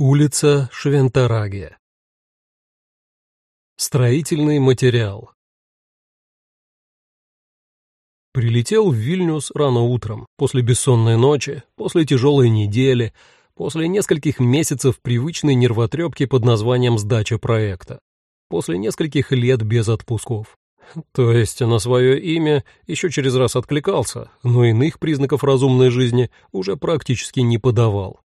Улица Швентараге. Строительный материал. Прилетел в Вильнюс рано утром, после бессонной ночи, после тяжелой недели, после нескольких месяцев привычной нервотрепки под названием «сдача проекта», после нескольких лет без отпусков. То есть на свое имя еще через раз откликался, но иных признаков разумной жизни уже практически не подавал.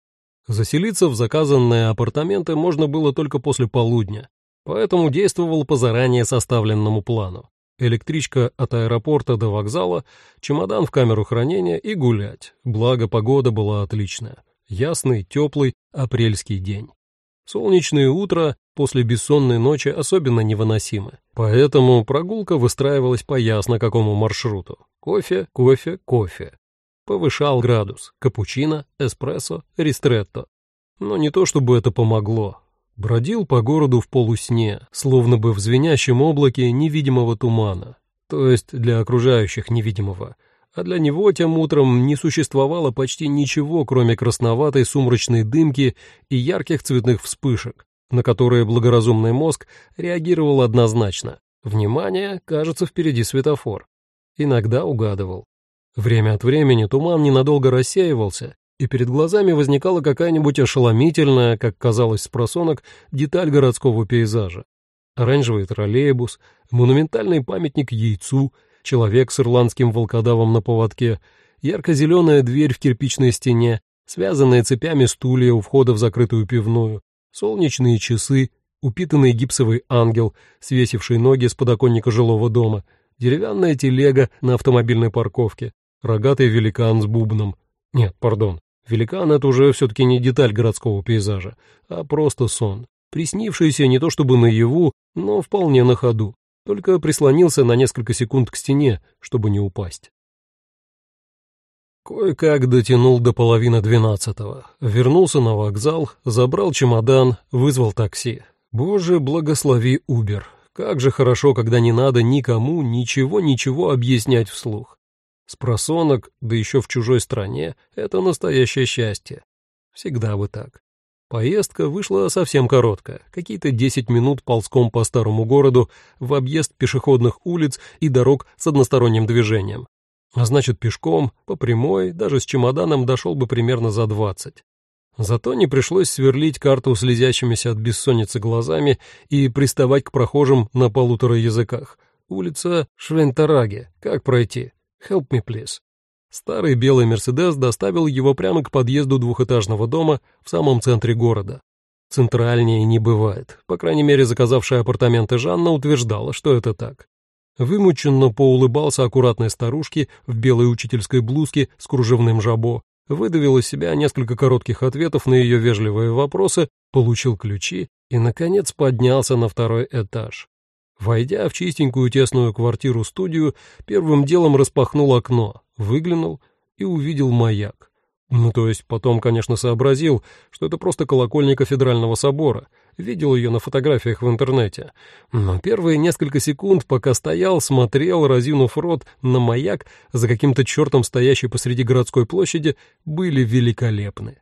Заселиться в заказанные апартаменты можно было только после полудня, поэтому действовал по заранее составленному плану. Электричка от аэропорта до вокзала, чемодан в камеру хранения и гулять, благо погода была отличная. Ясный, теплый, апрельский день. Солнечное утро после бессонной ночи особенно невыносимы, поэтому прогулка выстраивалась по ясно какому маршруту. Кофе, кофе, кофе повышал градус, капучино, эспрессо, ристретто. Но не то чтобы это помогло. Бродил по городу в полусне, словно бы в звенящем облаке невидимого тумана, то есть для окружающих невидимого, а для него тем утром не существовало почти ничего, кроме красноватой сумрачной дымки и ярких цветных вспышек, на которые благоразумный мозг реагировал однозначно. Внимание, кажется, впереди светофор. Иногда угадывал. Время от времени туман ненадолго рассеивался, и перед глазами возникала какая-нибудь ошеломительная, как казалось с просонок, деталь городского пейзажа. Оранжевый троллейбус, монументальный памятник яйцу, человек с ирландским волкодавом на поводке, ярко-зеленая дверь в кирпичной стене, связанные цепями стулья у входа в закрытую пивную, солнечные часы, упитанный гипсовый ангел, свесивший ноги с подоконника жилого дома, деревянная телега на автомобильной парковке, рогатый великан с бубном. Нет, пардон, великан — это уже все-таки не деталь городского пейзажа, а просто сон, приснившийся не то чтобы наяву, но вполне на ходу, только прислонился на несколько секунд к стене, чтобы не упасть. Кое-как дотянул до половины двенадцатого, вернулся на вокзал, забрал чемодан, вызвал такси. Боже, благослови Убер. Как же хорошо, когда не надо никому ничего-ничего объяснять вслух. Спросонок, да еще в чужой стране, это настоящее счастье. Всегда бы так. Поездка вышла совсем короткая, какие-то 10 минут ползком по старому городу в объезд пешеходных улиц и дорог с односторонним движением. А значит, пешком, по прямой, даже с чемоданом дошел бы примерно за 20. Зато не пришлось сверлить карту слезящимися от бессонницы глазами и приставать к прохожим на полутора языках. Улица Швентараге. Как пройти? Help me, please». Старый белый «Мерседес» доставил его прямо к подъезду двухэтажного дома в самом центре города. Центральнее не бывает. По крайней мере, заказавшая апартаменты Жанна утверждала, что это так. Вымученно поулыбался аккуратной старушке в белой учительской блузке с кружевным жабо, выдавил из себя несколько коротких ответов на ее вежливые вопросы, получил ключи и, наконец, поднялся на второй этаж. Войдя в чистенькую тесную квартиру-студию, первым делом распахнул окно, выглянул и увидел маяк. Ну, то есть потом, конечно, сообразил, что это просто колокольня кафедрального собора. Видел ее на фотографиях в интернете. Но первые несколько секунд, пока стоял, смотрел, разинув рот, на маяк, за каким-то чертом стоящий посреди городской площади, были великолепны.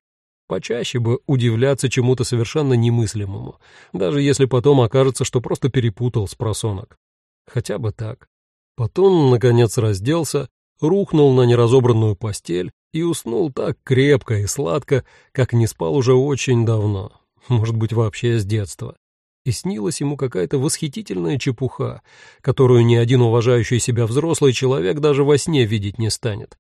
Почаще бы удивляться чему-то совершенно немыслимому, даже если потом окажется, что просто перепутал с просонок. Хотя бы так. Потом, наконец, разделся, рухнул на неразобранную постель и уснул так крепко и сладко, как не спал уже очень давно, может быть, вообще с детства. И снилась ему какая-то восхитительная чепуха, которую ни один уважающий себя взрослый человек даже во сне видеть не станет.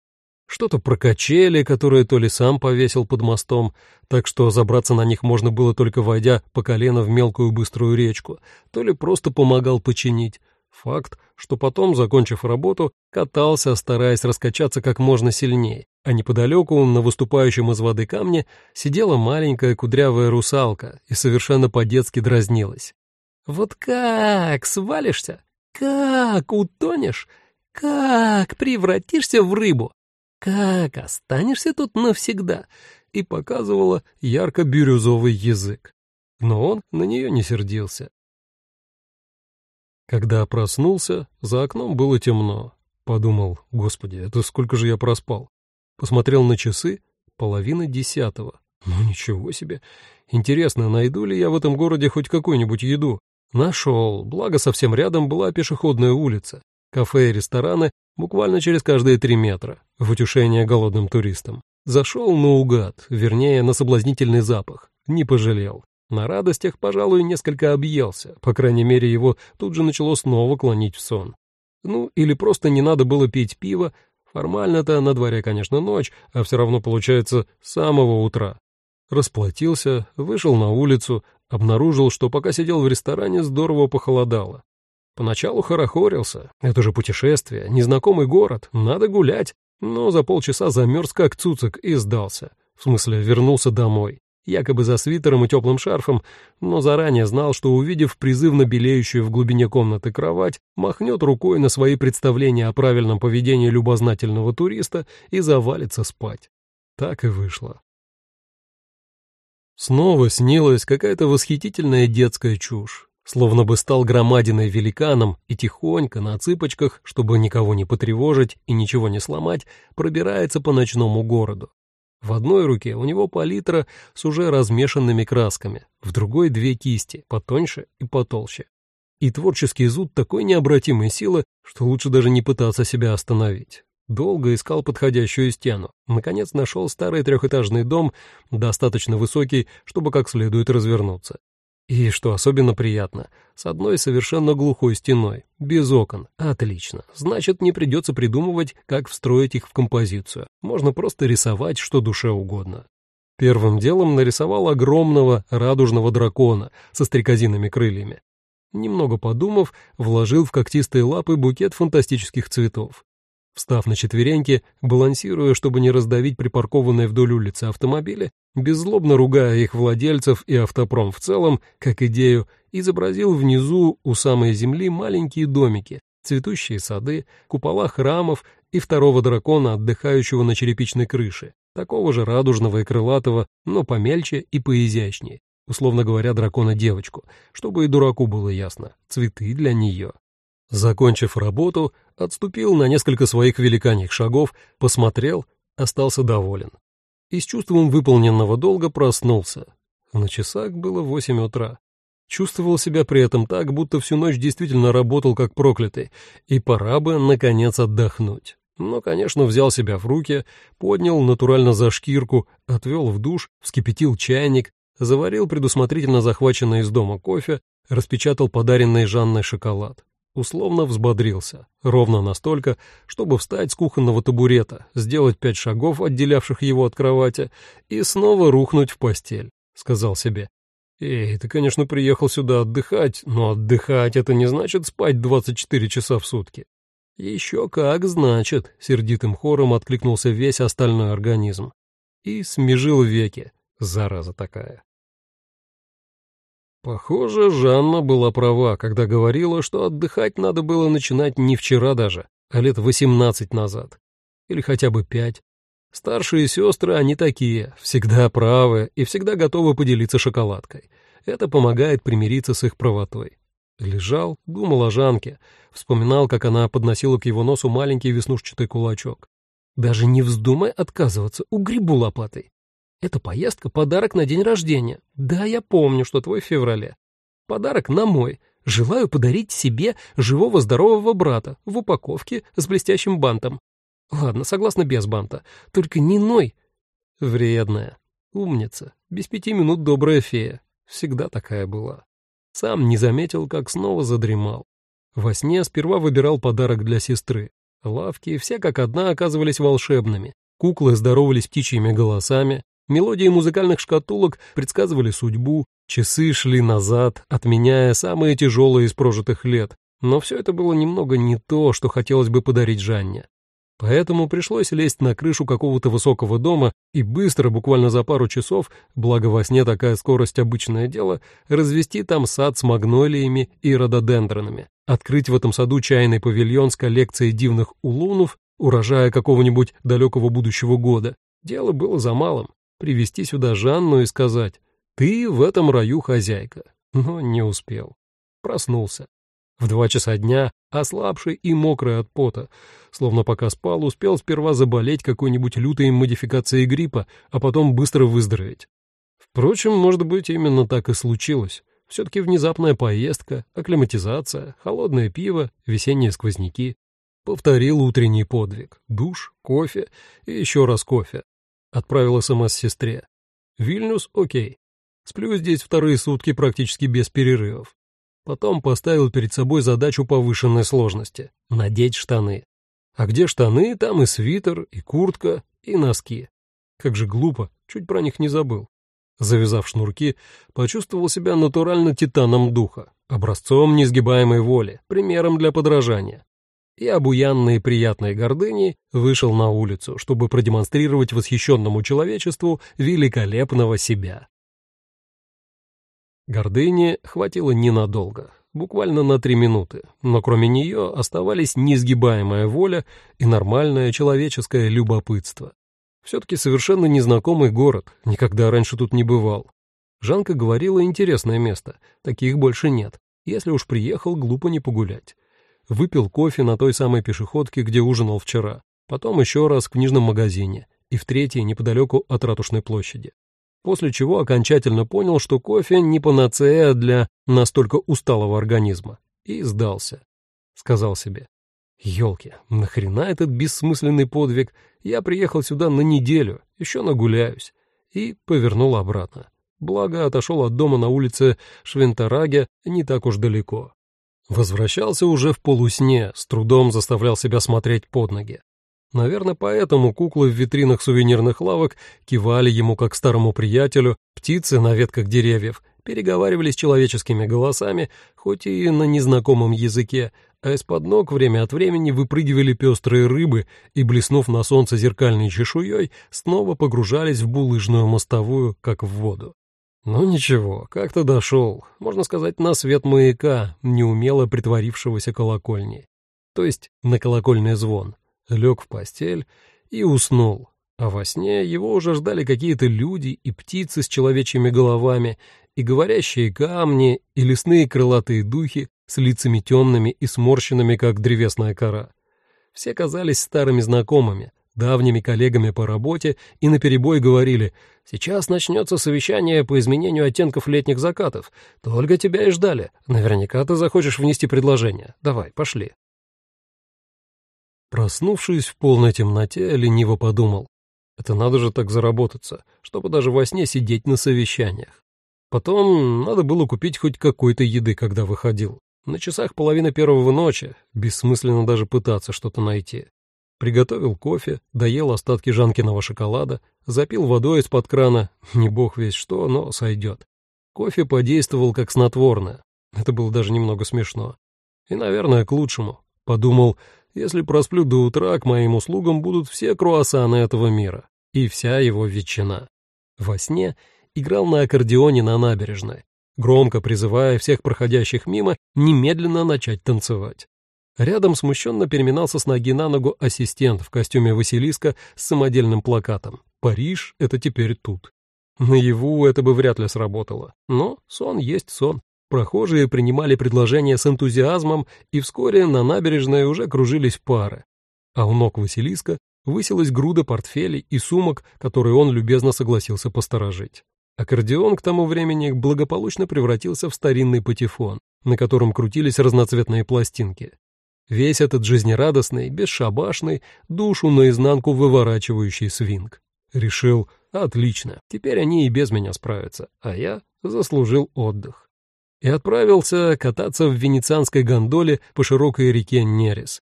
Что-то про качели, которые то ли сам повесил под мостом, так что забраться на них можно было только войдя по колено в мелкую быструю речку, то ли просто помогал починить. Факт, что потом, закончив работу, катался, стараясь раскачаться как можно сильнее, а неподалеку, на выступающем из воды камне, сидела маленькая кудрявая русалка и совершенно по-детски дразнилась. «Вот как свалишься? Как утонешь? Как превратишься в рыбу? «Как останешься тут навсегда?» и показывала ярко-бирюзовый язык. Но он на нее не сердился. Когда проснулся, за окном было темно. Подумал, господи, это сколько же я проспал. Посмотрел на часы, половина десятого. Ну ничего себе. Интересно, найду ли я в этом городе хоть какую-нибудь еду? Нашел, благо совсем рядом была пешеходная улица. Кафе и рестораны буквально через каждые три метра, в утешение голодным туристам. Зашел наугад, вернее, на соблазнительный запах. Не пожалел. На радостях, пожалуй, несколько объелся, по крайней мере, его тут же начало снова клонить в сон. Ну, или просто не надо было пить пиво, формально-то на дворе, конечно, ночь, а все равно получается с самого утра. Расплатился, вышел на улицу, обнаружил, что пока сидел в ресторане, здорово похолодало. Поначалу хорохорился, это же путешествие, незнакомый город, надо гулять, но за полчаса замерз как цуцик и сдался. В смысле, вернулся домой якобы за свитером и теплым шарфом, но заранее знал, что, увидев призывно белеющую в глубине комнаты кровать, махнет рукой на свои представления о правильном поведении любознательного туриста и завалится спать. Так и вышло. Снова снилась какая-то восхитительная детская чушь, словно бы стал громадиной великаном и тихонько, на цыпочках, чтобы никого не потревожить и ничего не сломать, пробирается по ночному городу. В одной руке у него палитра с уже размешанными красками, в другой две кисти, потоньше и потолще. И творческий зуд такой необратимой силы, что лучше даже не пытаться себя остановить. Долго искал подходящую стену. Наконец нашел старый трехэтажный дом, достаточно высокий, чтобы как следует развернуться. И, что особенно приятно, с одной совершенно глухой стеной, без окон. Отлично. Значит, не придется придумывать, как встроить их в композицию. Можно просто рисовать, что душе угодно. Первым делом нарисовал огромного радужного дракона со стрекозиными крыльями. Немного подумав, вложил в когтистые лапы букет фантастических цветов. Встав на четвереньки, балансируя, чтобы не раздавить припаркованные вдоль улицы автомобили, беззлобно ругая их владельцев и автопром в целом, как идею, изобразил внизу у самой земли маленькие домики, цветущие сады, купола храмов и второго дракона, отдыхающего на черепичной крыше, такого же радужного и крылатого, но помельче и поизящнее, условно говоря, дракона-девочку, чтобы и дураку было ясно, цветы для нее. Закончив работу, отступил на несколько своих великаньих шагов, посмотрел, остался доволен. И с чувством выполненного долга проснулся. На часах было восемь утра. Чувствовал себя при этом так, будто всю ночь действительно работал как проклятый, и пора бы, наконец, отдохнуть. Но, конечно, взял себя в руки, поднял натурально за шкирку, отвел в душ, вскипятил чайник, заварил предусмотрительно захваченный из дома кофе, распечатал подаренный Жанной шоколад условно взбодрился, ровно настолько, чтобы встать с кухонного табурета, сделать пять шагов, отделявших его от кровати, и снова рухнуть в постель, сказал себе. «Эй, ты, конечно, приехал сюда отдыхать, но отдыхать — это не значит спать 24 часа в сутки». «Еще как значит», — сердитым хором откликнулся весь остальной организм. И смежил веки, зараза такая. Похоже, Жанна была права, когда говорила, что отдыхать надо было начинать не вчера даже, а лет восемнадцать назад. Или хотя бы пять. Старшие сестры, они такие, всегда правы и всегда готовы поделиться шоколадкой. Это помогает примириться с их правотой. Лежал, думал о Жанке, вспоминал, как она подносила к его носу маленький веснушчатый кулачок. Даже не вздумай отказываться, угребу лопатой. Эта поездка — подарок на день рождения. Да, я помню, что твой в феврале. Подарок на мой. Желаю подарить себе живого здорового брата в упаковке с блестящим бантом. Ладно, согласна без банта. Только не ной. Вредная. Умница. Без пяти минут добрая фея. Всегда такая была. Сам не заметил, как снова задремал. Во сне сперва выбирал подарок для сестры. Лавки все как одна оказывались волшебными. Куклы здоровались птичьими голосами, Мелодии музыкальных шкатулок предсказывали судьбу, часы шли назад, отменяя самые тяжелые из прожитых лет, но все это было немного не то, что хотелось бы подарить Жанне. Поэтому пришлось лезть на крышу какого-то высокого дома и быстро, буквально за пару часов, благо во сне такая скорость обычное дело, развести там сад с магнолиями и рододендронами, открыть в этом саду чайный павильон с коллекцией дивных улунов, урожая какого-нибудь далекого будущего года. Дело было за малым привести сюда Жанну и сказать «Ты в этом раю хозяйка». Но не успел. Проснулся. В два часа дня, ослабший и мокрый от пота, словно пока спал, успел сперва заболеть какой-нибудь лютой модификацией гриппа, а потом быстро выздороветь. Впрочем, может быть, именно так и случилось. Все-таки внезапная поездка, акклиматизация, холодное пиво, весенние сквозняки. Повторил утренний подвиг. Душ, кофе и еще раз кофе. Отправил СМС сестре. Вильнюс — окей. Сплю здесь вторые сутки практически без перерывов. Потом поставил перед собой задачу повышенной сложности — надеть штаны. А где штаны, там и свитер, и куртка, и носки. Как же глупо, чуть про них не забыл. Завязав шнурки, почувствовал себя натурально титаном духа, образцом несгибаемой воли, примером для подражания. И обуянной и приятной гордыней вышел на улицу, чтобы продемонстрировать восхищенному человечеству великолепного себя. Гордыни хватило ненадолго, буквально на три минуты, но кроме нее оставались несгибаемая воля и нормальное человеческое любопытство. Все-таки совершенно незнакомый город, никогда раньше тут не бывал. Жанка говорила, интересное место, таких больше нет. Если уж приехал, глупо не погулять. Выпил кофе на той самой пешеходке, где ужинал вчера, потом еще раз в книжном магазине и в третьей неподалеку от Ратушной площади. После чего окончательно понял, что кофе не панацея для настолько усталого организма, и сдался. Сказал себе, Ёлки, нахрена этот бессмысленный подвиг? Я приехал сюда на неделю, еще нагуляюсь. И повернул обратно. Благо, отошел от дома на улице Швентараге не так уж далеко. Возвращался уже в полусне, с трудом заставлял себя смотреть под ноги. Наверное, поэтому куклы в витринах сувенирных лавок кивали ему как старому приятелю, птицы на ветках деревьев переговаривались человеческими голосами, хоть и на незнакомом языке, а из-под ног время от времени выпрыгивали пестрые рыбы и, блеснув на солнце зеркальной чешуей, снова погружались в булыжную мостовую, как в воду. Ну ничего, как-то дошел, можно сказать, на свет маяка, неумело притворившегося колокольни. То есть на колокольный звон. Лег в постель и уснул. А во сне его уже ждали какие-то люди и птицы с человечьими головами, и говорящие камни, и лесные крылатые духи, с лицами темными и сморщенными, как древесная кора. Все казались старыми знакомыми, давними коллегами по работе и наперебой говорили «Сейчас начнется совещание по изменению оттенков летних закатов. Только тебя и ждали. Наверняка ты захочешь внести предложение. Давай, пошли». Проснувшись в полной темноте, лениво подумал. Это надо же так заработаться, чтобы даже во сне сидеть на совещаниях. Потом надо было купить хоть какой-то еды, когда выходил. На часах половина первого ночи, бессмысленно даже пытаться что-то найти. Приготовил кофе, доел остатки Жанкиного шоколада, запил водой из-под крана, не бог весь что, но сойдет. Кофе подействовал как снотворное. Это было даже немного смешно. И, наверное, к лучшему. Подумал, если просплю до утра, к моим услугам будут все круассаны этого мира и вся его ветчина. Во сне играл на аккордеоне на набережной громко призывая всех проходящих мимо немедленно начать танцевать. Рядом смущенно переминался с ноги на ногу ассистент в костюме Василиска с самодельным плакатом «Париж — это теперь тут». Наяву это бы вряд ли сработало, но сон есть сон. Прохожие принимали предложения с энтузиазмом, и вскоре на набережной уже кружились пары. А у ног Василиска высилась груда портфелей и сумок, которые он любезно согласился посторожить. Аккордеон к тому времени благополучно превратился в старинный патефон, на котором крутились разноцветные пластинки. Весь этот жизнерадостный, бесшабашный, душу наизнанку выворачивающий свинг. Решил, отлично, теперь они и без меня справятся, а я заслужил отдых. И отправился кататься в венецианской гондоле по широкой реке Нерес,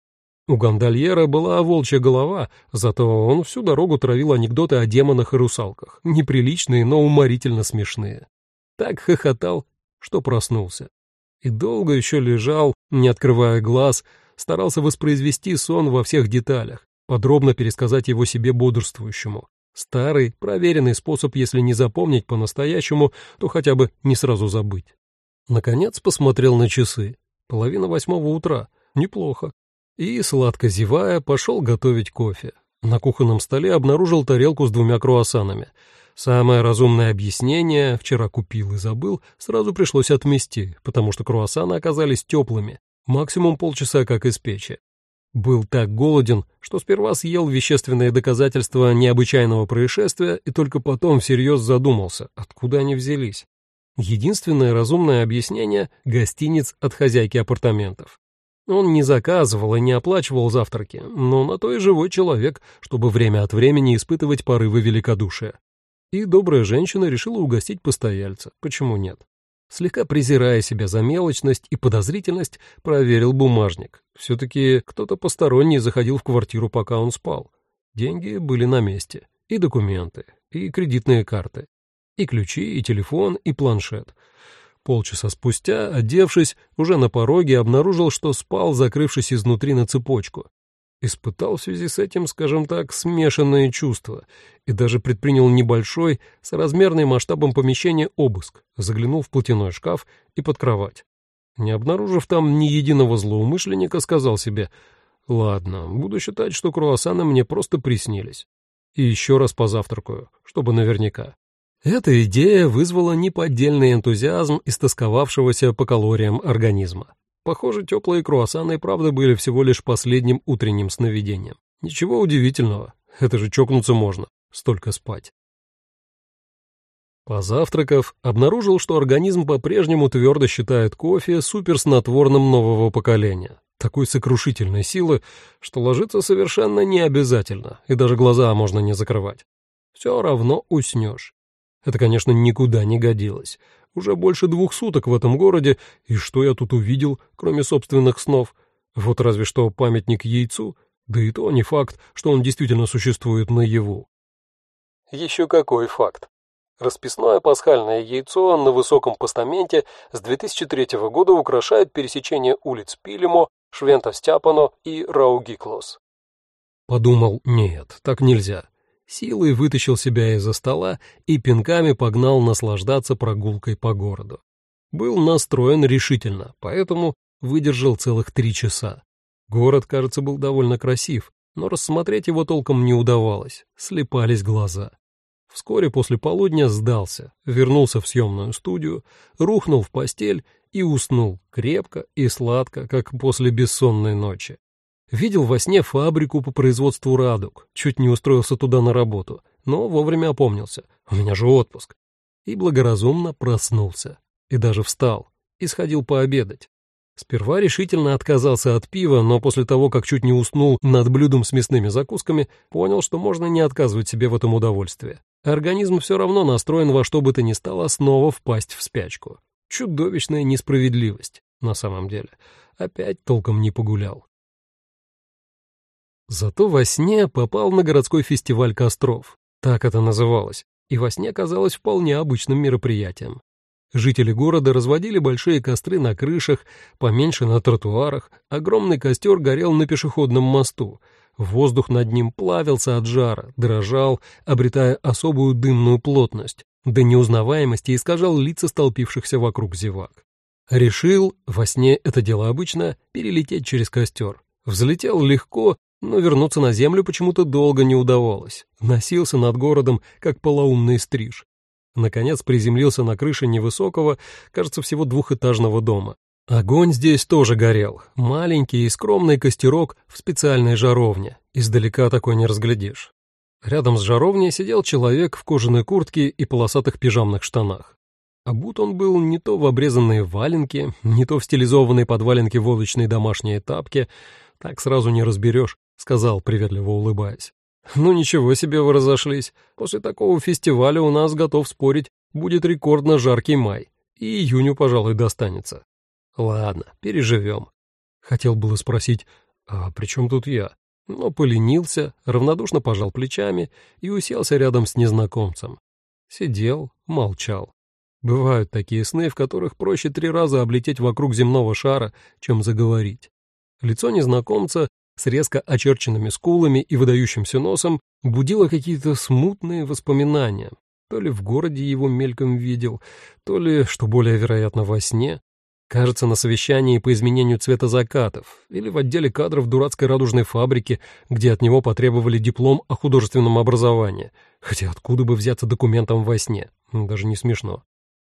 у гондольера была волчья голова, зато он всю дорогу травил анекдоты о демонах и русалках, неприличные, но уморительно смешные. Так хохотал, что проснулся. И долго еще лежал, не открывая глаз, старался воспроизвести сон во всех деталях, подробно пересказать его себе бодрствующему. Старый, проверенный способ, если не запомнить по-настоящему, то хотя бы не сразу забыть. Наконец посмотрел на часы. Половина восьмого утра. Неплохо и, сладко зевая, пошел готовить кофе. На кухонном столе обнаружил тарелку с двумя круассанами. Самое разумное объяснение, вчера купил и забыл, сразу пришлось отмести, потому что круассаны оказались теплыми. Максимум полчаса как из печи. Был так голоден, что сперва съел вещественные доказательства необычайного происшествия и только потом всерьез задумался, откуда они взялись. Единственное разумное объяснение — гостиниц от хозяйки апартаментов. Он не заказывал и не оплачивал завтраки, но на то и живой человек, чтобы время от времени испытывать порывы великодушия. И добрая женщина решила угостить постояльца, почему нет? Слегка презирая себя за мелочность и подозрительность, проверил бумажник. Все-таки кто-то посторонний заходил в квартиру, пока он спал. Деньги были на месте. И документы, и кредитные карты, и ключи, и телефон, и планшет. Полчаса спустя, одевшись, уже на пороге обнаружил, что спал, закрывшись изнутри на цепочку. Испытал в связи с этим, скажем так, смешанные чувства и даже предпринял небольшой, соразмерный масштабом помещения обыск, заглянул в платяной шкаф и под кровать. Не обнаружив там ни единого злоумышленника, сказал себе «Ладно, буду считать, что круассаны мне просто приснились. И еще раз позавтракаю, чтобы наверняка». Эта идея вызвала неподдельный энтузиазм истосковавшегося по калориям организма. Похоже, теплые круассаны и правда были всего лишь последним утренним сновидением. Ничего удивительного, это же чокнуться можно, столько спать. Позавтракав, обнаружил, что организм по-прежнему твердо считает кофе суперснотворным нового поколения. Такой сокрушительной силы, что ложиться совершенно не обязательно, и даже глаза можно не закрывать. Все равно уснешь. Это, конечно, никуда не годилось. Уже больше двух суток в этом городе, и что я тут увидел, кроме собственных снов? Вот разве что памятник яйцу, да и то не факт, что он действительно существует наяву. Еще какой факт? Расписное пасхальное яйцо на высоком постаменте с 2003 года украшает пересечение улиц Пилимо, Швента-Стяпано и Раугиклос. Подумал, нет, так нельзя силой вытащил себя из-за стола и пинками погнал наслаждаться прогулкой по городу. Был настроен решительно, поэтому выдержал целых три часа. Город, кажется, был довольно красив, но рассмотреть его толком не удавалось, слепались глаза. Вскоре после полудня сдался, вернулся в съемную студию, рухнул в постель и уснул крепко и сладко, как после бессонной ночи. Видел во сне фабрику по производству радуг, чуть не устроился туда на работу, но вовремя опомнился, у меня же отпуск. И благоразумно проснулся, и даже встал, и сходил пообедать. Сперва решительно отказался от пива, но после того, как чуть не уснул над блюдом с мясными закусками, понял, что можно не отказывать себе в этом удовольствии. Организм все равно настроен во что бы то ни стало снова впасть в спячку. Чудовищная несправедливость, на самом деле. Опять толком не погулял. Зато во сне попал на городской фестиваль костров, так это называлось, и во сне казалось вполне обычным мероприятием. Жители города разводили большие костры на крышах, поменьше на тротуарах, огромный костер горел на пешеходном мосту, воздух над ним плавился от жара, дрожал, обретая особую дымную плотность, до неузнаваемости искажал лица столпившихся вокруг зевак. Решил, во сне это дело обычно, перелететь через костер. Взлетел легко но вернуться на землю почему-то долго не удавалось. Носился над городом, как полоумный стриж. Наконец приземлился на крыше невысокого, кажется, всего двухэтажного дома. Огонь здесь тоже горел. Маленький и скромный костерок в специальной жаровне. Издалека такой не разглядишь. Рядом с жаровней сидел человек в кожаной куртке и полосатых пижамных штанах. Обут он был не то в обрезанные валенки, не то в стилизованные под валенки волочные домашние тапки, так сразу не разберешь, — сказал, приветливо улыбаясь. «Ну ничего себе вы разошлись. После такого фестиваля у нас, готов спорить, будет рекордно жаркий май. И июню, пожалуй, достанется. Ладно, переживем». Хотел было спросить, а при чем тут я? Но поленился, равнодушно пожал плечами и уселся рядом с незнакомцем. Сидел, молчал. Бывают такие сны, в которых проще три раза облететь вокруг земного шара, чем заговорить. Лицо незнакомца с резко очерченными скулами и выдающимся носом будило какие-то смутные воспоминания. То ли в городе его мельком видел, то ли, что более вероятно, во сне. Кажется, на совещании по изменению цвета закатов или в отделе кадров дурацкой радужной фабрики, где от него потребовали диплом о художественном образовании. Хотя откуда бы взяться документом во сне? Даже не смешно.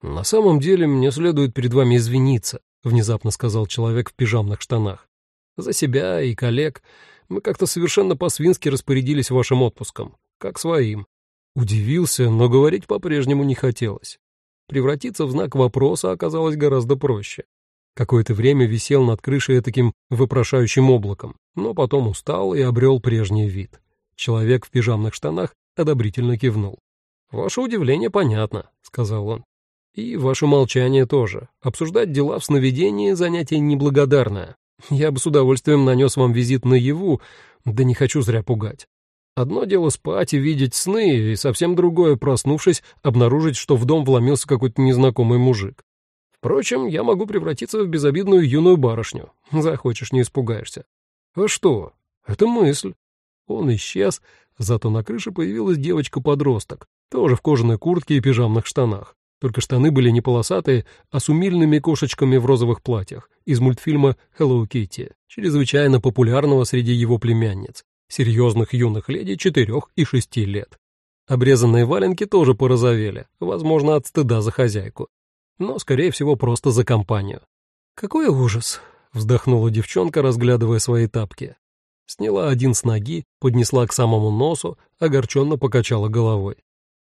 На самом деле мне следует перед вами извиниться, внезапно сказал человек в пижамных штанах. «За себя и коллег. Мы как-то совершенно по-свински распорядились вашим отпуском, как своим». Удивился, но говорить по-прежнему не хотелось. Превратиться в знак вопроса оказалось гораздо проще. Какое-то время висел над крышей таким вопрошающим облаком, но потом устал и обрел прежний вид. Человек в пижамных штанах одобрительно кивнул. «Ваше удивление понятно», — сказал он. «И ваше молчание тоже. Обсуждать дела в сновидении — занятие неблагодарное. Я бы с удовольствием нанес вам визит наяву, да не хочу зря пугать. Одно дело спать и видеть сны, и совсем другое, проснувшись, обнаружить, что в дом вломился какой-то незнакомый мужик. Впрочем, я могу превратиться в безобидную юную барышню. Захочешь, не испугаешься. А что? Это мысль. Он исчез, зато на крыше появилась девочка-подросток, тоже в кожаной куртке и пижамных штанах. Только штаны были не полосатые, а с умильными кошечками в розовых платьях из мультфильма «Hello Kitty», чрезвычайно популярного среди его племянниц, серьезных юных леди четырех и шести лет. Обрезанные валенки тоже порозовели, возможно, от стыда за хозяйку, но, скорее всего, просто за компанию. «Какой ужас!» — вздохнула девчонка, разглядывая свои тапки. Сняла один с ноги, поднесла к самому носу, огорченно покачала головой.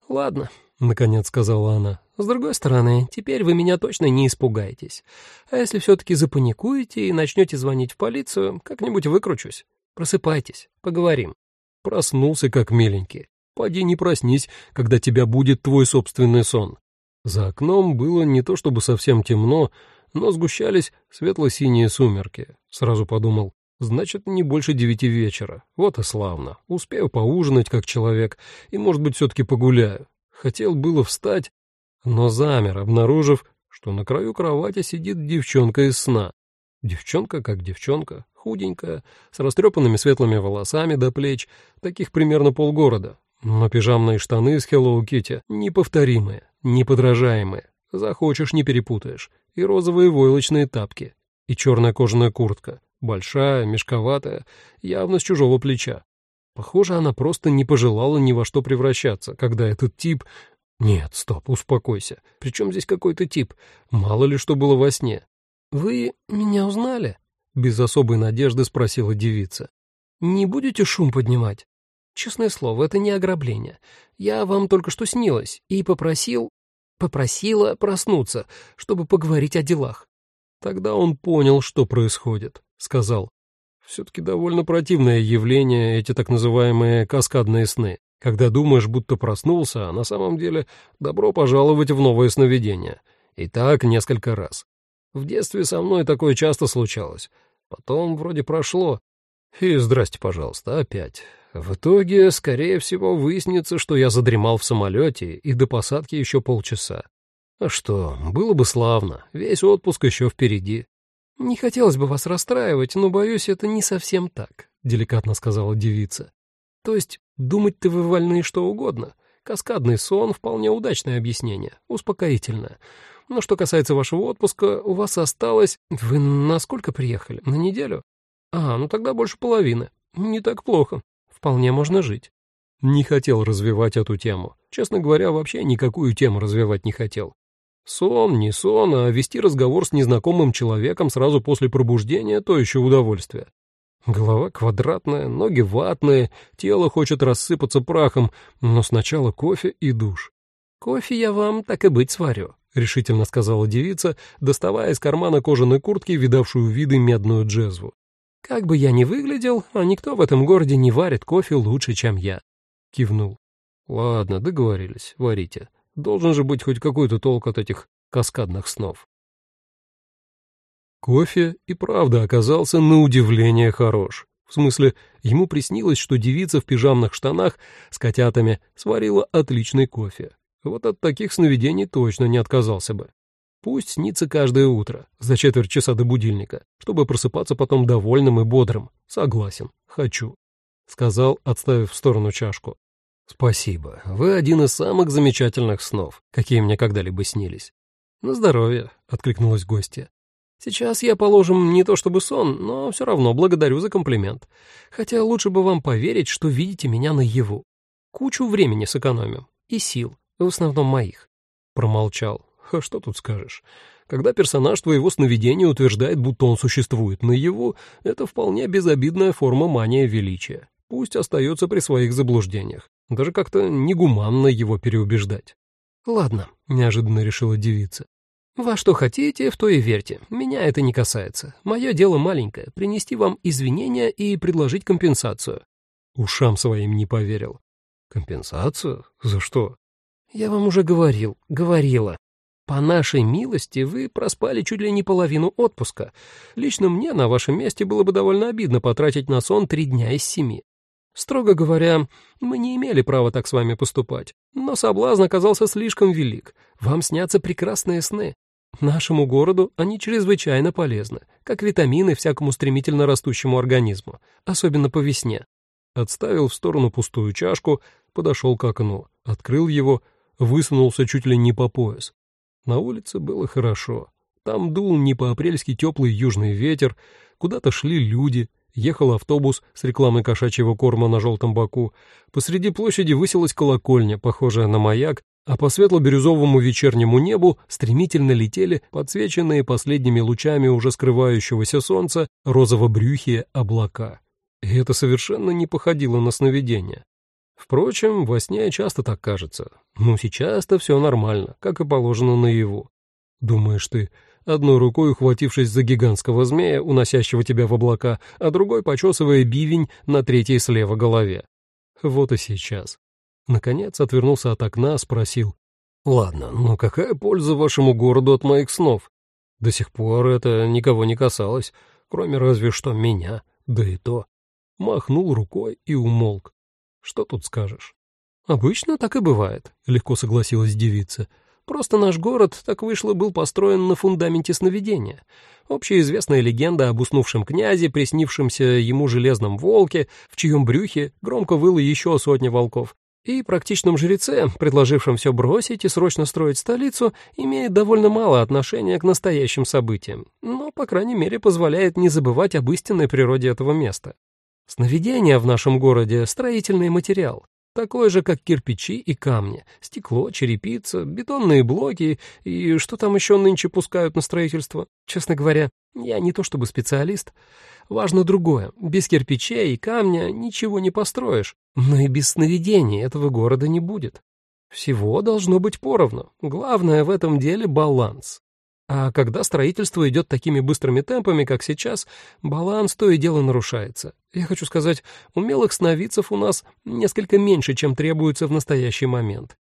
«Ладно», — наконец сказала она, — «с другой стороны, теперь вы меня точно не испугаетесь. А если все-таки запаникуете и начнете звонить в полицию, как-нибудь выкручусь. Просыпайтесь, поговорим». Проснулся как миленький. Поди не проснись, когда тебя будет твой собственный сон. За окном было не то чтобы совсем темно, но сгущались светло-синие сумерки. Сразу подумал, Значит, не больше девяти вечера. Вот и славно. Успею поужинать как человек и, может быть, все-таки погуляю. Хотел было встать, но замер, обнаружив, что на краю кровати сидит девчонка из сна. Девчонка как девчонка, худенькая, с растрепанными светлыми волосами до плеч, таких примерно полгорода. Но пижамные штаны с Hello Kitty неповторимые, неподражаемые. Захочешь, не перепутаешь. И розовые войлочные тапки, и черная кожаная куртка, Большая, мешковатая, явно с чужого плеча. Похоже, она просто не пожелала ни во что превращаться, когда этот тип... Нет, стоп, успокойся. Причем здесь какой-то тип? Мало ли что было во сне. «Вы меня узнали?» — без особой надежды спросила девица. «Не будете шум поднимать? Честное слово, это не ограбление. Я вам только что снилась и попросил... Попросила проснуться, чтобы поговорить о делах». Тогда он понял, что происходит сказал. Все-таки довольно противное явление эти так называемые каскадные сны, когда думаешь, будто проснулся, а на самом деле добро пожаловать в новое сновидение. И так несколько раз. В детстве со мной такое часто случалось. Потом вроде прошло. И здрасте, пожалуйста, опять. В итоге, скорее всего, выяснится, что я задремал в самолете и до посадки еще полчаса. А что, было бы славно, весь отпуск еще впереди. «Не хотелось бы вас расстраивать, но, боюсь, это не совсем так», — деликатно сказала девица. «То есть думать-то вы вольны что угодно. Каскадный сон — вполне удачное объяснение, успокоительное. Но что касается вашего отпуска, у вас осталось... Вы на сколько приехали? На неделю? А, ну тогда больше половины. Не так плохо. Вполне можно жить». Не хотел развивать эту тему. Честно говоря, вообще никакую тему развивать не хотел. Сон, не сон, а вести разговор с незнакомым человеком сразу после пробуждения — то еще удовольствие. Голова квадратная, ноги ватные, тело хочет рассыпаться прахом, но сначала кофе и душ. «Кофе я вам, так и быть, сварю», — решительно сказала девица, доставая из кармана кожаной куртки, видавшую виды медную джезву. «Как бы я ни выглядел, а никто в этом городе не варит кофе лучше, чем я», — кивнул. «Ладно, договорились, варите. Должен же быть хоть какой-то толк от этих каскадных снов. Кофе и правда оказался на удивление хорош. В смысле, ему приснилось, что девица в пижамных штанах с котятами сварила отличный кофе. Вот от таких сновидений точно не отказался бы. Пусть снится каждое утро, за четверть часа до будильника, чтобы просыпаться потом довольным и бодрым. Согласен, хочу. Сказал, отставив в сторону чашку. «Спасибо. Вы один из самых замечательных снов, какие мне когда-либо снились». «На здоровье», — откликнулась гостья. «Сейчас я, положим, не то чтобы сон, но все равно благодарю за комплимент. Хотя лучше бы вам поверить, что видите меня наяву. Кучу времени сэкономим. И сил, в основном моих». Промолчал. А что тут скажешь? Когда персонаж твоего сновидения утверждает, будто он существует наяву, это вполне безобидная форма мания величия. Пусть остается при своих заблуждениях. Даже как-то негуманно его переубеждать. «Ладно», — неожиданно решила девица. «Во что хотите, в то и верьте. Меня это не касается. Мое дело маленькое — принести вам извинения и предложить компенсацию». Ушам своим не поверил. «Компенсацию? За что?» «Я вам уже говорил, говорила. По нашей милости вы проспали чуть ли не половину отпуска. Лично мне на вашем месте было бы довольно обидно потратить на сон три дня из семи. Строго говоря, мы не имели права так с вами поступать, но соблазн оказался слишком велик. Вам снятся прекрасные сны. Нашему городу они чрезвычайно полезны, как витамины всякому стремительно растущему организму, особенно по весне. Отставил в сторону пустую чашку, подошел к окну, открыл его, высунулся чуть ли не по пояс. На улице было хорошо. Там дул не по-апрельски теплый южный ветер, куда-то шли люди, ехал автобус с рекламой кошачьего корма на желтом боку. Посреди площади высилась колокольня, похожая на маяк, а по светло-бирюзовому вечернему небу стремительно летели, подсвеченные последними лучами уже скрывающегося солнца, розово-брюхие облака. И это совершенно не походило на сновидение. Впрочем, во сне часто так кажется. Ну, сейчас-то все нормально, как и положено наяву. Думаешь ты, одной рукой ухватившись за гигантского змея, уносящего тебя в облака, а другой почесывая бивень на третьей слева голове. Вот и сейчас. Наконец отвернулся от окна, спросил. «Ладно, но какая польза вашему городу от моих снов? До сих пор это никого не касалось, кроме разве что меня, да и то». Махнул рукой и умолк. Что тут скажешь? Обычно так и бывает, легко согласилась девица. Просто наш город, так вышло, был построен на фундаменте сновидения. Общеизвестная легенда об уснувшем князе, приснившемся ему железном волке, в чьем брюхе громко выло еще сотня волков, и практичном жреце, предложившем все бросить и срочно строить столицу, имеет довольно мало отношения к настоящим событиям, но, по крайней мере, позволяет не забывать об истинной природе этого места. Сновидение в нашем городе — строительный материал, такой же, как кирпичи и камни, стекло, черепица, бетонные блоки и что там еще нынче пускают на строительство. Честно говоря, я не то чтобы специалист. Важно другое. Без кирпичей и камня ничего не построишь, но и без сновидений этого города не будет. Всего должно быть поровну. Главное в этом деле — баланс. А когда строительство идет такими быстрыми темпами, как сейчас, баланс то и дело нарушается. Я хочу сказать, умелых сновидцев у нас несколько меньше, чем требуется в настоящий момент.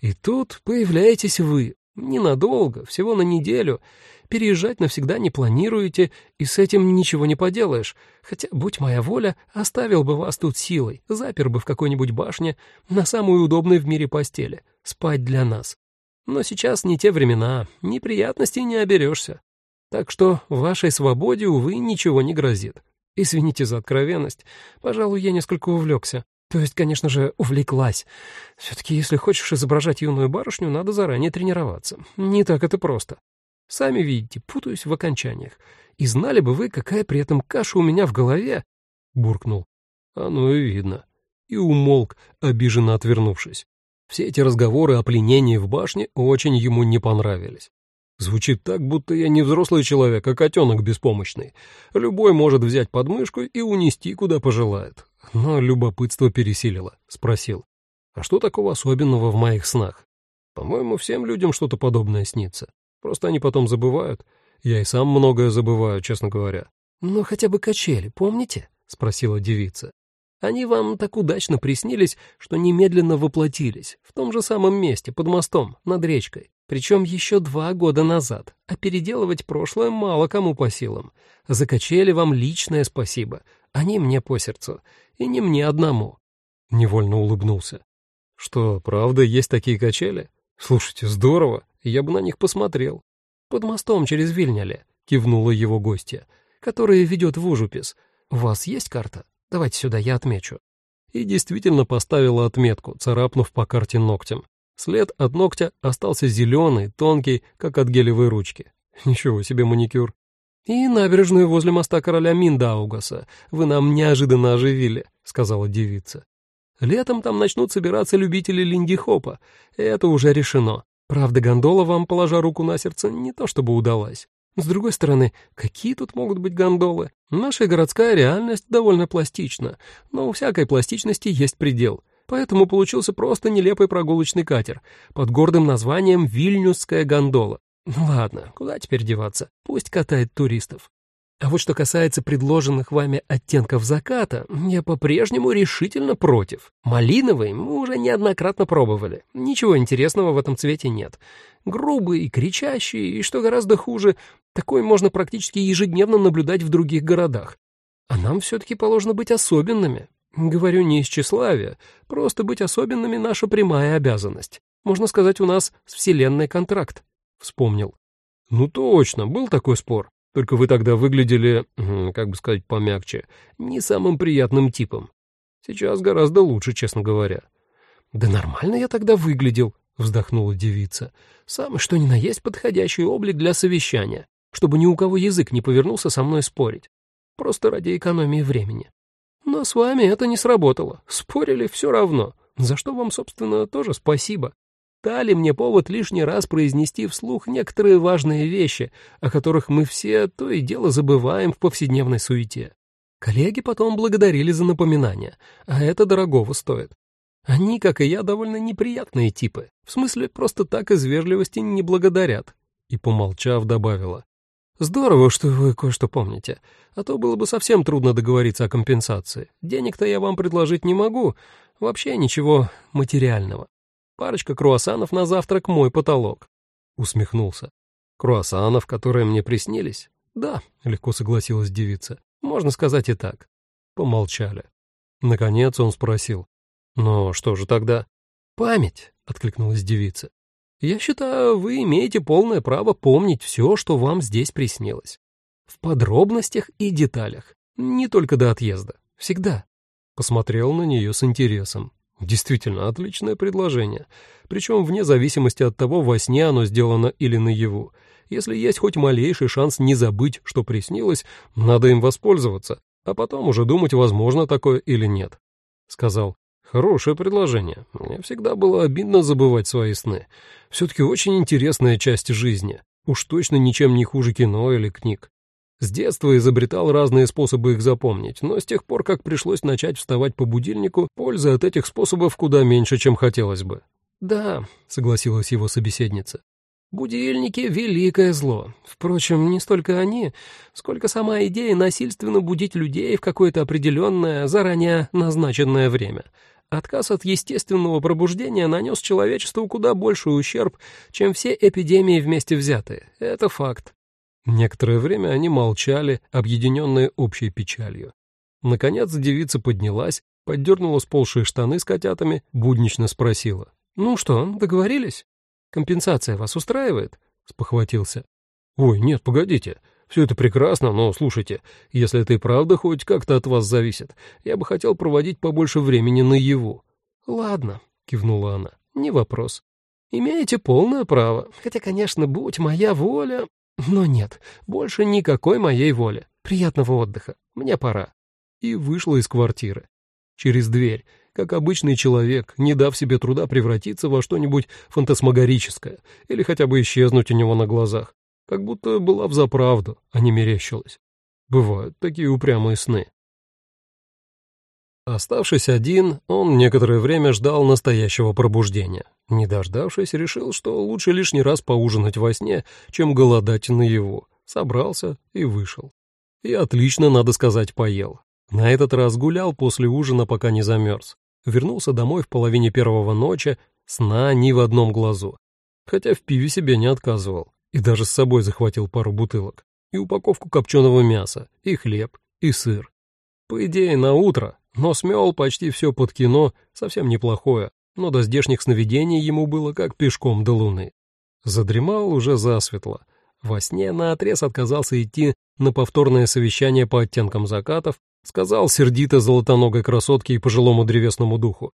И тут появляетесь вы. Ненадолго, всего на неделю. Переезжать навсегда не планируете, и с этим ничего не поделаешь. Хотя, будь моя воля, оставил бы вас тут силой, запер бы в какой-нибудь башне на самой удобной в мире постели. Спать для нас. Но сейчас не те времена, неприятностей не оберешься. Так что вашей свободе, увы, ничего не грозит. Извините за откровенность. Пожалуй, я несколько увлекся. То есть, конечно же, увлеклась. Все-таки, если хочешь изображать юную барышню, надо заранее тренироваться. Не так это просто. Сами видите, путаюсь в окончаниях. И знали бы вы, какая при этом каша у меня в голове, — буркнул. Ну и видно. И умолк, обиженно отвернувшись. Все эти разговоры о пленении в башне очень ему не понравились. Звучит так, будто я не взрослый человек, а котенок беспомощный. Любой может взять подмышку и унести, куда пожелает. Но любопытство пересилило. Спросил, а что такого особенного в моих снах? По-моему, всем людям что-то подобное снится. Просто они потом забывают. Я и сам многое забываю, честно говоря. «Ну, хотя бы качели, помните?» — спросила девица. Они вам так удачно приснились, что немедленно воплотились, в том же самом месте, под мостом, над речкой. Причем еще два года назад, а переделывать прошлое мало кому по силам. Закачали вам личное спасибо, они мне по сердцу, и не мне одному. Невольно улыбнулся. Что, правда, есть такие качели? Слушайте, здорово, я бы на них посмотрел. Под мостом через Вильняле, кивнула его гостья, которая ведет в Ужупис. У вас есть карта? Давайте сюда, я отмечу». И действительно поставила отметку, царапнув по карте ногтем. След от ногтя остался зеленый, тонкий, как от гелевой ручки. Ничего себе маникюр. «И набережную возле моста короля Миндаугаса вы нам неожиданно оживили», — сказала девица. «Летом там начнут собираться любители линди-хопа. Это уже решено. Правда, гондола вам, положа руку на сердце, не то чтобы удалась. С другой стороны, какие тут могут быть гондолы? Наша городская реальность довольно пластична, но у всякой пластичности есть предел. Поэтому получился просто нелепый прогулочный катер под гордым названием «Вильнюсская гондола». Ну ладно, куда теперь деваться? Пусть катает туристов. А вот что касается предложенных вами оттенков заката, я по-прежнему решительно против. Малиновый мы уже неоднократно пробовали. Ничего интересного в этом цвете нет. Грубый и кричащий, и, что гораздо хуже, такой можно практически ежедневно наблюдать в других городах. А нам все-таки положено быть особенными. Говорю не из тщеславия, просто быть особенными — наша прямая обязанность. Можно сказать, у нас с Вселенной контракт. Вспомнил. Ну точно, был такой спор. Только вы тогда выглядели, как бы сказать помягче, не самым приятным типом. Сейчас гораздо лучше, честно говоря. Да нормально я тогда выглядел, вздохнула девица. Самый что ни на есть подходящий облик для совещания, чтобы ни у кого язык не повернулся со мной спорить. Просто ради экономии времени. Но с вами это не сработало. Спорили все равно. За что вам, собственно, тоже спасибо дали мне повод лишний раз произнести вслух некоторые важные вещи, о которых мы все то и дело забываем в повседневной суете. Коллеги потом благодарили за напоминание, а это дорогого стоит. Они, как и я, довольно неприятные типы, в смысле просто так из вежливости не благодарят. И, помолчав, добавила. «Здорово, что вы кое-что помните, а то было бы совсем трудно договориться о компенсации. Денег-то я вам предложить не могу, вообще ничего материального. Парочка круассанов на завтрак — мой потолок. Усмехнулся. Круассанов, которые мне приснились? Да, легко согласилась девица. Можно сказать и так. Помолчали. Наконец он спросил. «Но что же тогда?» «Память», — откликнулась девица. «Я считаю, вы имеете полное право помнить все, что вам здесь приснилось. В подробностях и деталях. Не только до отъезда. Всегда». Посмотрел на нее с интересом. Действительно, отличное предложение. Причем вне зависимости от того, во сне оно сделано или наяву. Если есть хоть малейший шанс не забыть, что приснилось, надо им воспользоваться, а потом уже думать, возможно такое или нет. Сказал, хорошее предложение. Мне всегда было обидно забывать свои сны. Все-таки очень интересная часть жизни. Уж точно ничем не хуже кино или книг. С детства изобретал разные способы их запомнить, но с тех пор, как пришлось начать вставать по будильнику, пользы от этих способов куда меньше, чем хотелось бы. «Да», — согласилась его собеседница, — «будильники — великое зло. Впрочем, не столько они, сколько сама идея насильственно будить людей в какое-то определенное, заранее назначенное время». Отказ от естественного пробуждения нанес человечеству куда больший ущерб, чем все эпидемии вместе взятые. Это факт. Некоторое время они молчали, объединенные общей печалью. Наконец девица поднялась, поддернула сползшие штаны с котятами, буднично спросила. «Ну что, договорились? Компенсация вас устраивает?» — спохватился. «Ой, нет, погодите. Все это прекрасно, но, слушайте, если это и правда хоть как-то от вас зависит, я бы хотел проводить побольше времени наяву». «Ладно», — кивнула она, — «не вопрос. Имеете полное право, хотя, конечно, будь моя воля, но нет, больше никакой моей воли. Приятного отдыха. Мне пора. И вышла из квартиры. Через дверь, как обычный человек, не дав себе труда превратиться во что-нибудь фантасмагорическое или хотя бы исчезнуть у него на глазах. Как будто была взаправду, а не мерещилась. Бывают такие упрямые сны. Оставшись один, он некоторое время ждал настоящего пробуждения. Не дождавшись, решил, что лучше лишний раз поужинать во сне, чем голодать наяву. Собрался и вышел. И отлично, надо сказать, поел. На этот раз гулял после ужина, пока не замерз. Вернулся домой в половине первого ночи, сна ни в одном глазу. Хотя в пиве себе не отказывал. И даже с собой захватил пару бутылок. И упаковку копченого мяса, и хлеб, и сыр. По идее, на утро, но смел почти все под кино, совсем неплохое, но до здешних сновидений ему было как пешком до луны. Задремал уже засветло. Во сне наотрез отказался идти на повторное совещание по оттенкам закатов, сказал сердито золотоногой красотке и пожилому древесному духу.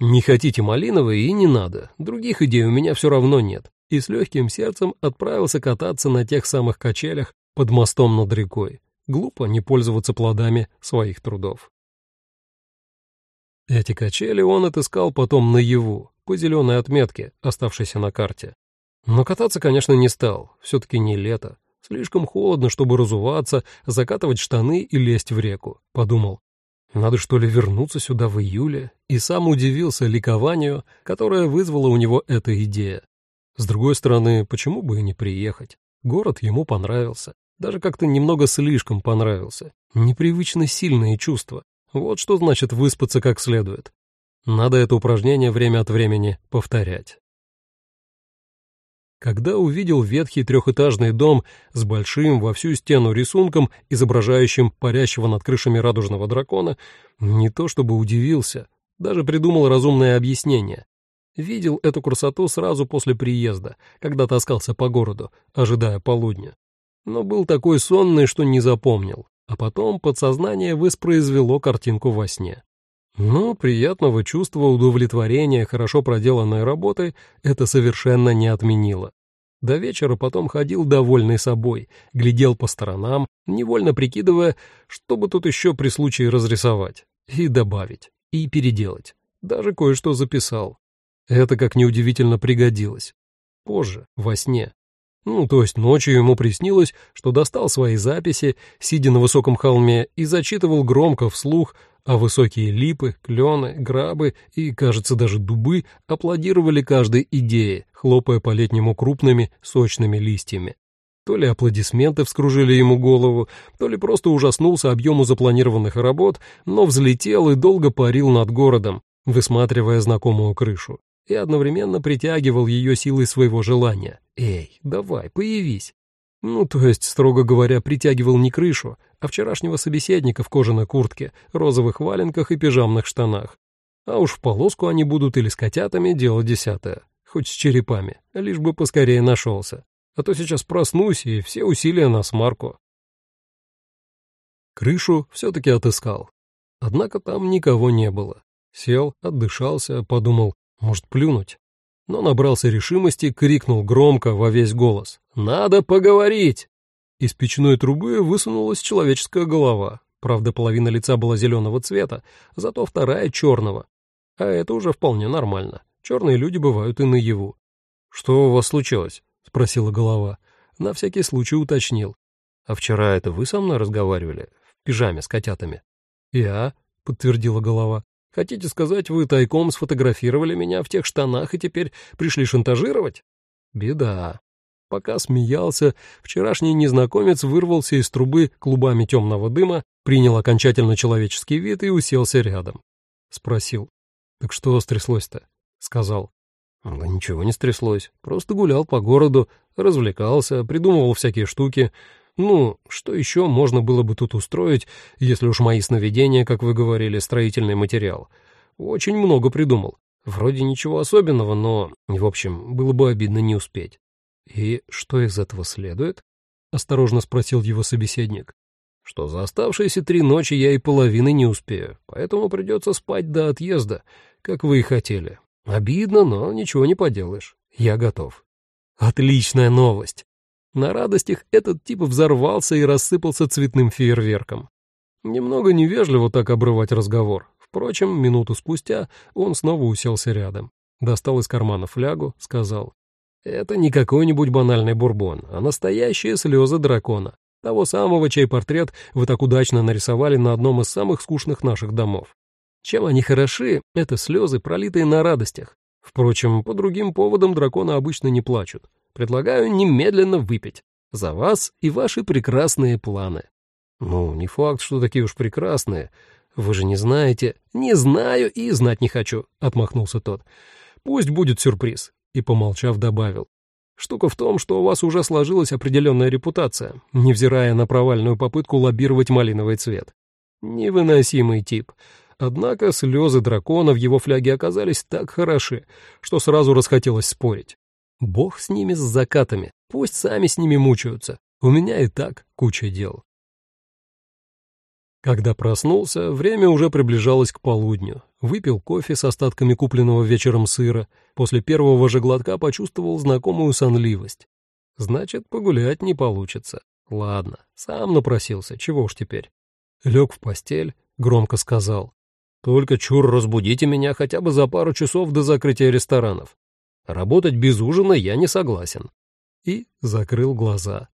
«Не хотите малиновый и не надо, других идей у меня все равно нет», и с легким сердцем отправился кататься на тех самых качелях под мостом над рекой. Глупо не пользоваться плодами своих трудов. Эти качели он отыскал потом наяву, по зеленой отметке, оставшейся на карте. Но кататься, конечно, не стал, все-таки не лето. Слишком холодно, чтобы разуваться, закатывать штаны и лезть в реку, подумал. Надо что ли вернуться сюда в июле? И сам удивился ликованию, которое вызвала у него эта идея. С другой стороны, почему бы и не приехать? Город ему понравился. Даже как-то немного слишком понравился. Непривычно сильные чувства. Вот что значит выспаться как следует. Надо это упражнение время от времени повторять. Когда увидел ветхий трехэтажный дом с большим во всю стену рисунком, изображающим парящего над крышами радужного дракона, не то чтобы удивился, даже придумал разумное объяснение. Видел эту красоту сразу после приезда, когда таскался по городу, ожидая полудня. Но был такой сонный, что не запомнил, а потом подсознание воспроизвело картинку во сне. Но приятного чувства удовлетворения хорошо проделанной работой это совершенно не отменило. До вечера потом ходил довольный собой, глядел по сторонам, невольно прикидывая, что бы тут еще при случае разрисовать, и добавить, и переделать. Даже кое-что записал. Это, как неудивительно, пригодилось. Позже, во сне. Ну, то есть ночью ему приснилось, что достал свои записи, сидя на высоком холме, и зачитывал громко вслух, а высокие липы, клены, грабы и, кажется, даже дубы аплодировали каждой идее, хлопая по-летнему крупными, сочными листьями. То ли аплодисменты вскружили ему голову, то ли просто ужаснулся объему запланированных работ, но взлетел и долго парил над городом, высматривая знакомую крышу и одновременно притягивал ее силой своего желания. «Эй, давай, появись!» Ну, то есть, строго говоря, притягивал не крышу, а вчерашнего собеседника в кожаной куртке, розовых валенках и пижамных штанах. А уж в полоску они будут или с котятами, дело десятое, хоть с черепами, лишь бы поскорее нашелся. А то сейчас проснусь, и все усилия на смарку. Крышу все-таки отыскал. Однако там никого не было. Сел, отдышался, подумал, может, плюнуть? Но набрался решимости, крикнул громко во весь голос. «Надо поговорить!» Из печной трубы высунулась человеческая голова. Правда, половина лица была зеленого цвета, зато вторая — черного. А это уже вполне нормально. Черные люди бывают и наяву. «Что у вас случилось?» — спросила голова. На всякий случай уточнил. «А вчера это вы со мной разговаривали? В пижаме с котятами?» «Я», — подтвердила голова. Хотите сказать, вы тайком сфотографировали меня в тех штанах и теперь пришли шантажировать? Беда. Пока смеялся, вчерашний незнакомец вырвался из трубы клубами темного дыма, принял окончательно человеческий вид и уселся рядом. Спросил. «Так что стряслось-то?» Сказал. «Да ничего не стряслось. Просто гулял по городу, развлекался, придумывал всякие штуки. Ну, что еще можно было бы тут устроить, если уж мои сновидения, как вы говорили, строительный материал? Очень много придумал. Вроде ничего особенного, но, в общем, было бы обидно не успеть. И что из этого следует? Осторожно спросил его собеседник. Что за оставшиеся три ночи я и половины не успею, поэтому придется спать до отъезда, как вы и хотели. Обидно, но ничего не поделаешь. Я готов. Отличная новость. На радостях этот тип взорвался и рассыпался цветным фейерверком. Немного невежливо так обрывать разговор. Впрочем, минуту спустя он снова уселся рядом. Достал из кармана флягу, сказал. «Это не какой-нибудь банальный бурбон, а настоящие слезы дракона. Того самого, чей портрет вы так удачно нарисовали на одном из самых скучных наших домов. Чем они хороши, это слезы, пролитые на радостях. Впрочем, по другим поводам драконы обычно не плачут. Предлагаю немедленно выпить. За вас и ваши прекрасные планы. Ну, не факт, что такие уж прекрасные. Вы же не знаете. Не знаю и знать не хочу, отмахнулся тот. Пусть будет сюрприз. И, помолчав, добавил. Штука в том, что у вас уже сложилась определенная репутация, невзирая на провальную попытку лоббировать малиновый цвет. Невыносимый тип. Однако слезы дракона в его фляге оказались так хороши, что сразу расхотелось спорить. Бог с ними, с закатами, пусть сами с ними мучаются. У меня и так куча дел. Когда проснулся, время уже приближалось к полудню. Выпил кофе с остатками купленного вечером сыра. После первого же глотка почувствовал знакомую сонливость. Значит, погулять не получится. Ладно, сам напросился, чего уж теперь. Лег в постель, громко сказал. Только чур разбудите меня хотя бы за пару часов до закрытия ресторанов. Работать без ужина я не согласен. И закрыл глаза.